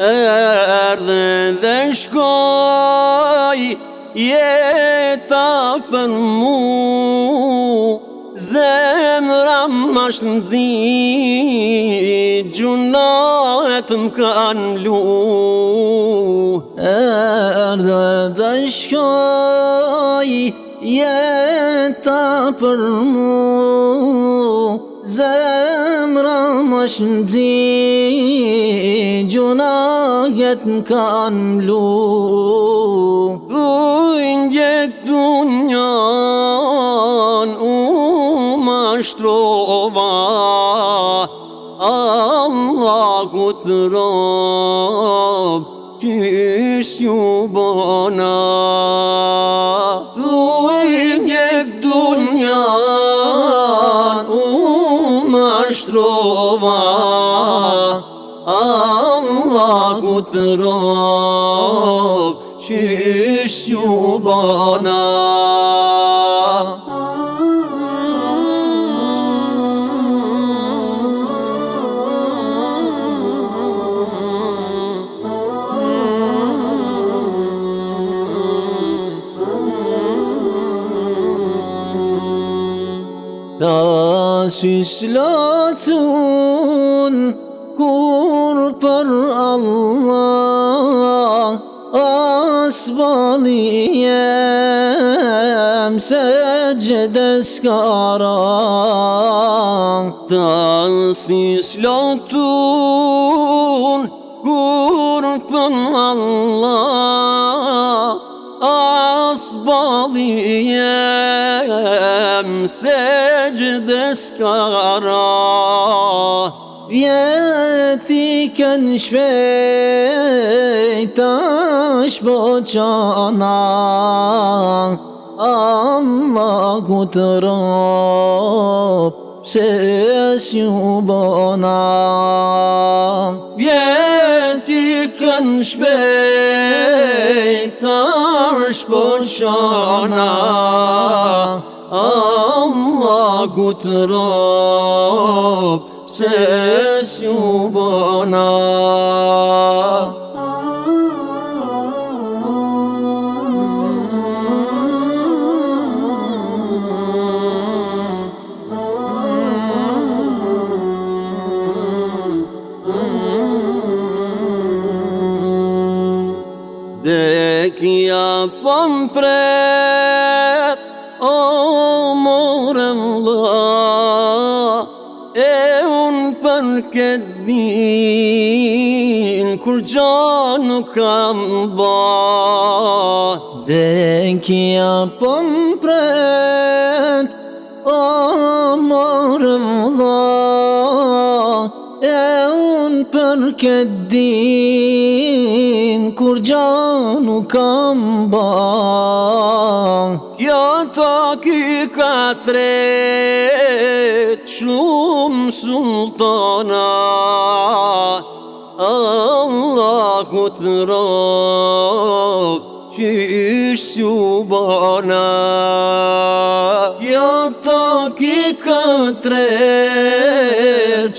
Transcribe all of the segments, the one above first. Erdhe dhe shkoj Jeta për mu Zemra ma shnëzi Gjunat më lu Erdhe dhe shkoj Jeta për mu Zemra ma shnëzi Gjunat më lu يدك أملو Önce dünyan umaştrova Allah kutrab Tüs yubana Önce dünyan umaştrova Allah قدرك شيشوبانا Da süslatun kurpar Allah Asbaliyem secdes karaktan sislotun kurpar Allah Asbaliyem secdes karaktan Vjeti kënë shpejt është boqana Allah ku të rop se është ju bona Vjeti kënë shpejt është boqana Allah ku se s'ju bona Dhe kja pëm Për këtë din, kur që nuk kam ba Dhe kja pëm po përët, a më rëmë dha E unë për këtë din, kur që nuk kam ba Kjo të kikat rët, shu sultana Allahu të rab që ish subana Ja ta ki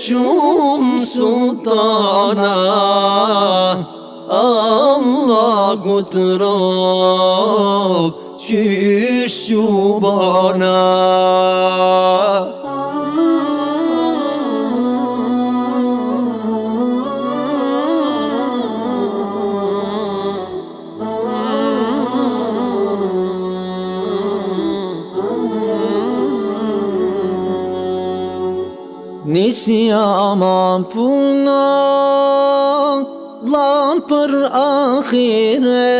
shumë sultana Allahu të rab që ish subana Nisja ma puna dha për akhire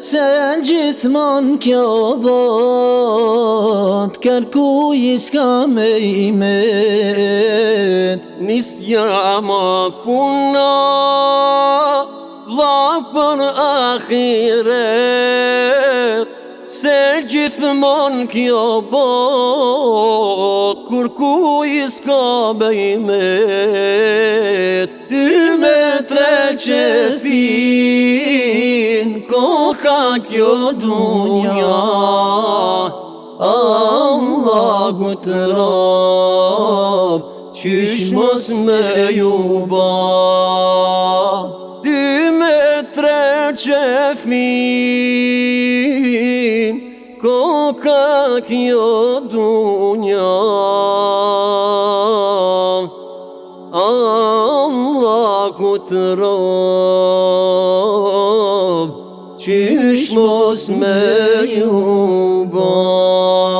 Se gjithmon kjo bot karku jiska me imet Nisja ma puna dha për akhire Se gjithmon kjo bot Kur ku ka s'ka bejmet Ty me tre që fin Koka kjo dunja Allahu të rab Qysh mos me ju ba çefin Kokak yo dünya Allahu trab Çüşmos meyuban